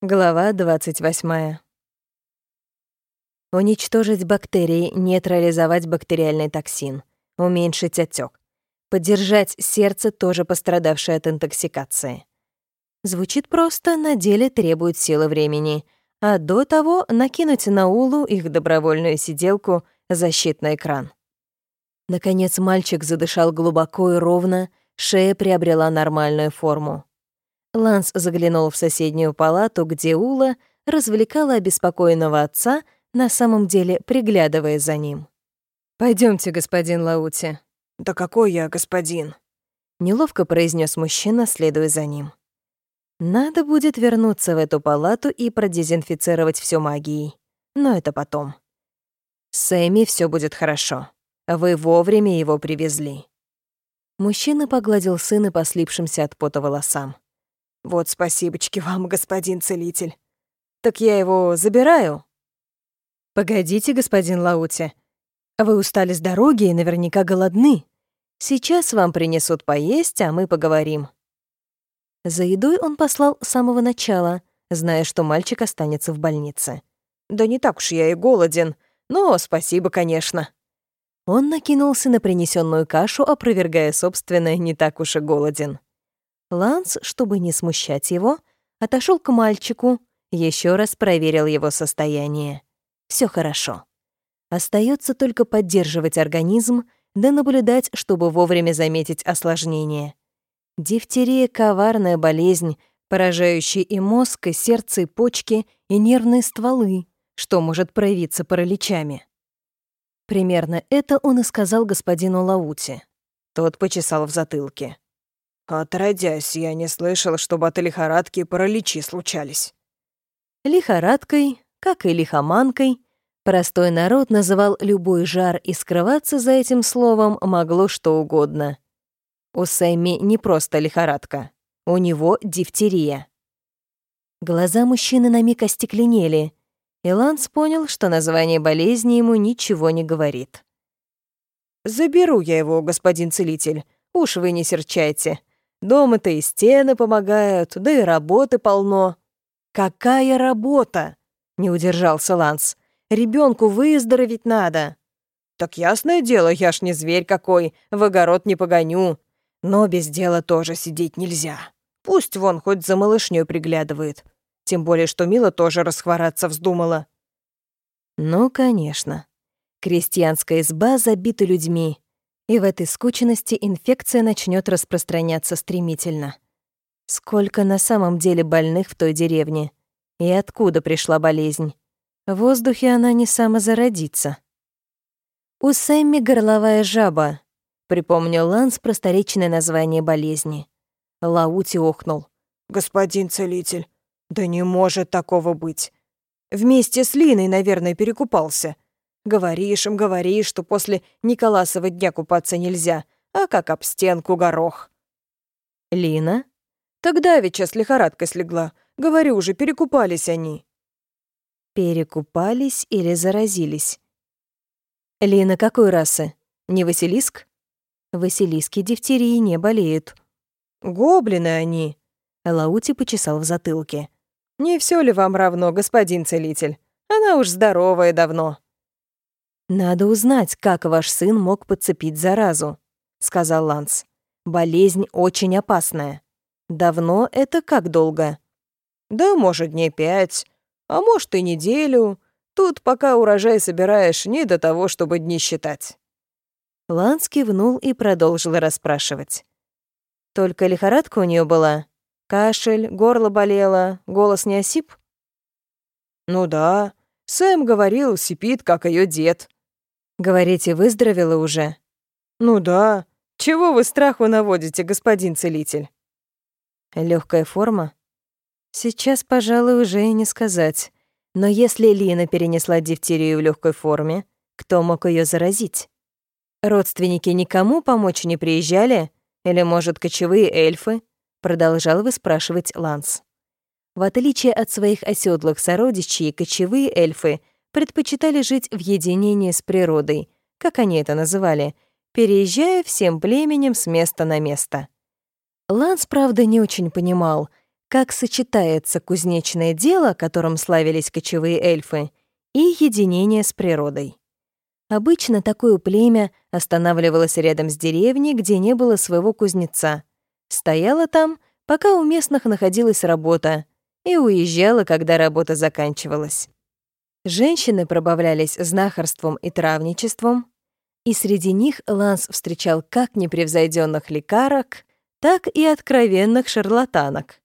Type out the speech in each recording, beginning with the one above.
Глава 28. Уничтожить бактерии, нейтрализовать бактериальный токсин, уменьшить отек, поддержать сердце, тоже пострадавшее от интоксикации. Звучит просто, на деле требует силы времени, а до того накинуть на Улу их добровольную сиделку защитный экран. Наконец мальчик задышал глубоко и ровно, шея приобрела нормальную форму. Ланс заглянул в соседнюю палату, где Ула развлекала обеспокоенного отца, на самом деле приглядывая за ним. Пойдемте, господин Лаути». «Да какой я господин?» Неловко произнес мужчина, следуя за ним. Надо будет вернуться в эту палату и продезинфицировать все магией. Но это потом. Сэмми все будет хорошо. Вы вовремя его привезли. Мужчина погладил сына по слипшимся от пота волосам. Вот спасибочки вам, господин целитель. Так я его забираю? Погодите, господин Лаути. Вы устали с дороги и наверняка голодны. Сейчас вам принесут поесть, а мы поговорим. За едой он послал с самого начала, зная, что мальчик останется в больнице. Да не так уж я и голоден, но спасибо, конечно. Он накинулся на принесенную кашу, опровергая собственное «не так уж и голоден». Ланс, чтобы не смущать его, отошел к мальчику, еще раз проверил его состояние. Все хорошо. Остается только поддерживать организм, да наблюдать, чтобы вовремя заметить осложнение. Дифтерия — коварная болезнь, поражающая и мозг, и сердце, и почки, и нервные стволы, что может проявиться параличами. Примерно это он и сказал господину Лаути. Тот почесал в затылке. Отродясь, я не слышал, чтобы от лихорадки параличи случались. Лихорадкой, как и лихоманкой, простой народ называл любой жар, и скрываться за этим словом могло что угодно. У Сэмми не просто лихорадка, у него дифтерия. Глаза мужчины на миг остекленели, и Ланс понял, что название болезни ему ничего не говорит. «Заберу я его, господин целитель, уж вы не серчайте», Дома-то и стены помогают, да и работы полно». «Какая работа?» — не удержался Ланс. Ребенку выздороветь надо». «Так ясное дело, я ж не зверь какой, в огород не погоню. Но без дела тоже сидеть нельзя. Пусть вон хоть за малышней приглядывает. Тем более, что Мила тоже расхвораться вздумала». «Ну, конечно. Крестьянская изба забита людьми и в этой скученности инфекция начнет распространяться стремительно. Сколько на самом деле больных в той деревне? И откуда пришла болезнь? В воздухе она не самозародится. «У Сэмми горловая жаба», — припомнил Ланс просторечное название болезни. Лаути охнул. «Господин целитель, да не может такого быть. Вместе с Линой, наверное, перекупался. Говоришь им, говоришь, что после Николасова дня купаться нельзя, а как об стенку горох. Лина? Тогда ведь с лихорадкой слегла. Говорю уже, перекупались они. Перекупались или заразились? Лина какой расы? Не Василиск? Василиски дифтерии не болеют. Гоблины они. Лаути почесал в затылке. Не все ли вам равно, господин целитель? Она уж здоровая давно. «Надо узнать, как ваш сын мог подцепить заразу», — сказал Ланс. «Болезнь очень опасная. Давно это как долго?» «Да, может, дней пять, а может, и неделю. Тут, пока урожай собираешь, не до того, чтобы дни считать». Ланс кивнул и продолжил расспрашивать. «Только лихорадка у нее была? Кашель, горло болело, голос не осип?» «Ну да. Сэм говорил, сипит, как ее дед», Говорите, выздоровела уже? Ну да. Чего вы страху наводите, господин целитель? Легкая форма? Сейчас, пожалуй, уже и не сказать. Но если Лина перенесла дифтерию в легкой форме, кто мог ее заразить? Родственники никому помочь не приезжали? Или, может, кочевые эльфы? Продолжал выспрашивать Ланс. В отличие от своих оседлых сородичей, кочевые эльфы предпочитали жить в единении с природой, как они это называли, переезжая всем племенем с места на место. Ланс, правда, не очень понимал, как сочетается кузнечное дело, которым славились кочевые эльфы, и единение с природой. Обычно такое племя останавливалось рядом с деревней, где не было своего кузнеца. Стояло там, пока у местных находилась работа, и уезжала, когда работа заканчивалась. Женщины пробавлялись знахарством и травничеством, и среди них Ланс встречал как непревзойденных лекарок, так и откровенных шарлатанок.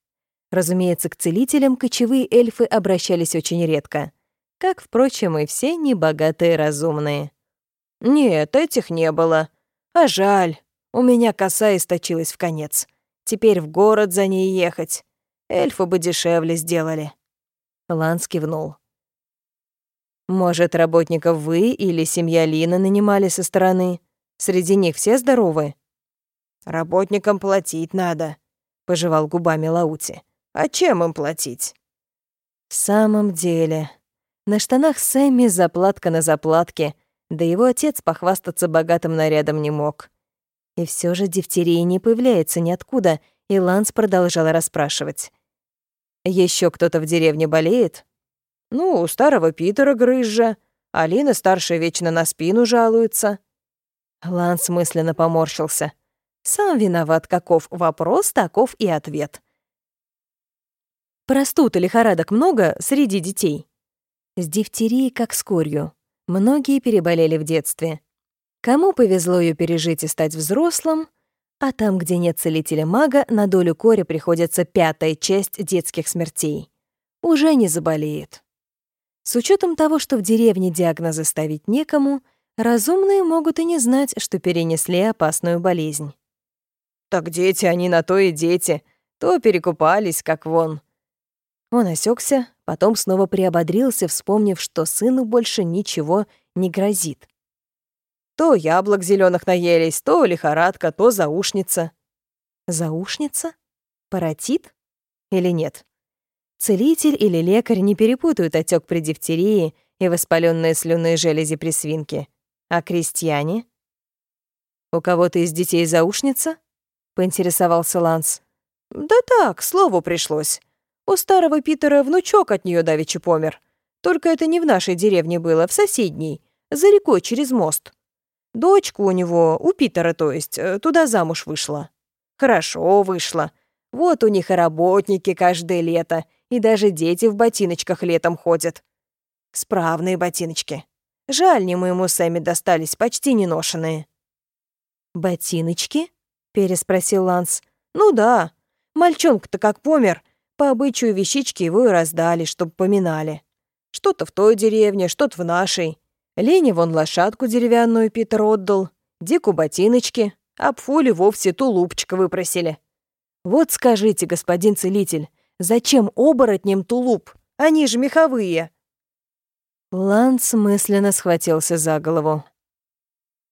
Разумеется, к целителям кочевые эльфы обращались очень редко, как, впрочем, и все небогатые разумные. «Нет, этих не было. А жаль, у меня коса источилась в конец. Теперь в город за ней ехать. Эльфы бы дешевле сделали». Ланс кивнул. «Может, работников вы или семья Лина нанимали со стороны? Среди них все здоровы?» «Работникам платить надо», — пожевал губами Лаути. «А чем им платить?» «В самом деле...» На штанах Сэмми заплатка на заплатке, да его отец похвастаться богатым нарядом не мог. И все же дифтерия не появляется ниоткуда, и Ланс продолжал расспрашивать. Еще кто-то в деревне болеет?» «Ну, у старого Питера грыжа. Алина старшая вечно на спину жалуется». Ланс мысленно поморщился. Сам виноват, каков вопрос, таков и ответ. Простуд и лихорадок много среди детей. С дифтерией как с корью. Многие переболели в детстве. Кому повезло ее пережить и стать взрослым, а там, где нет целителя-мага, на долю кори приходится пятая часть детских смертей. Уже не заболеет. С учетом того, что в деревне диагнозы ставить некому, разумные могут и не знать, что перенесли опасную болезнь. «Так дети, они на то и дети. То перекупались, как вон. Он осекся, потом снова приободрился, вспомнив, что сыну больше ничего не грозит. То яблок зеленых наелись, то лихорадка, то заушница. Заушница? Паротит? Или нет? Целитель или лекарь не перепутают отек при дифтерии и воспаленные слюнные желези при свинке. А крестьяне? «У кого-то из детей заушница?» — поинтересовался Ланс. «Да так, слову пришлось. У старого Питера внучок от нее давеча помер. Только это не в нашей деревне было, в соседней, за рекой через мост. Дочка у него, у Питера, то есть, э, туда замуж вышла. Хорошо вышла. Вот у них и работники каждое лето, и даже дети в ботиночках летом ходят. Справные ботиночки. Жаль, не моему Сэмми достались, почти не ношенные. «Ботиночки?» — переспросил Ланс. «Ну да. Мальчонка-то как помер, по обычаю вещички его и раздали, чтоб поминали. Что-то в той деревне, что-то в нашей. Лене вон лошадку деревянную Питер отдал, Дику ботиночки, а Пфуле вовсе тулупчик выпросили. Вот скажите, господин целитель, зачем оборотням тулуп? Они же меховые. Ланс мысленно схватился за голову.